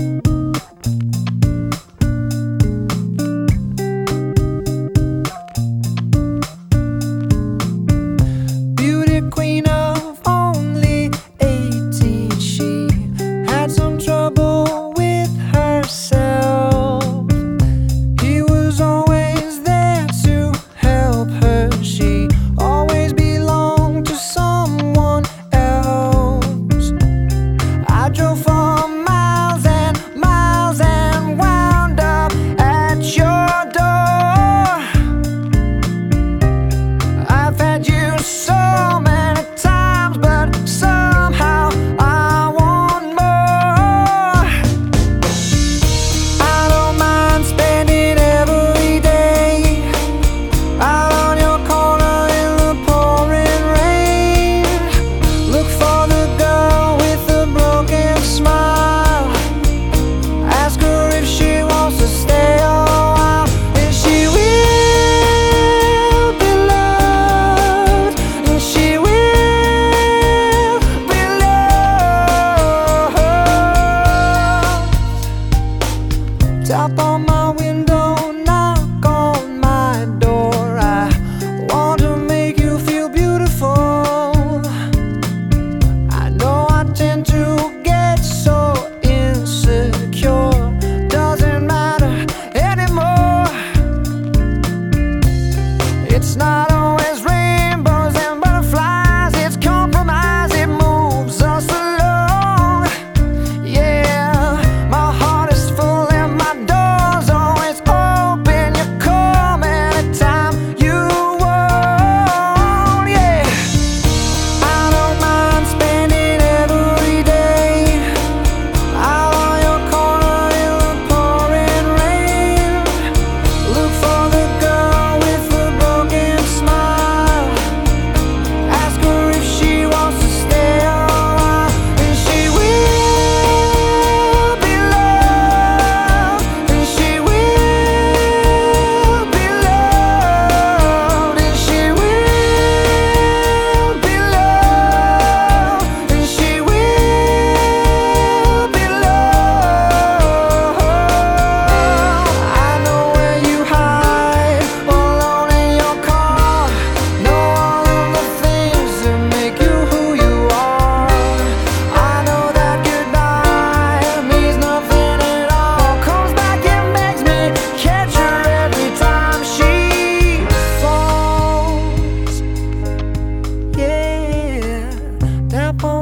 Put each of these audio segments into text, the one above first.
Bye. It's not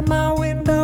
my window.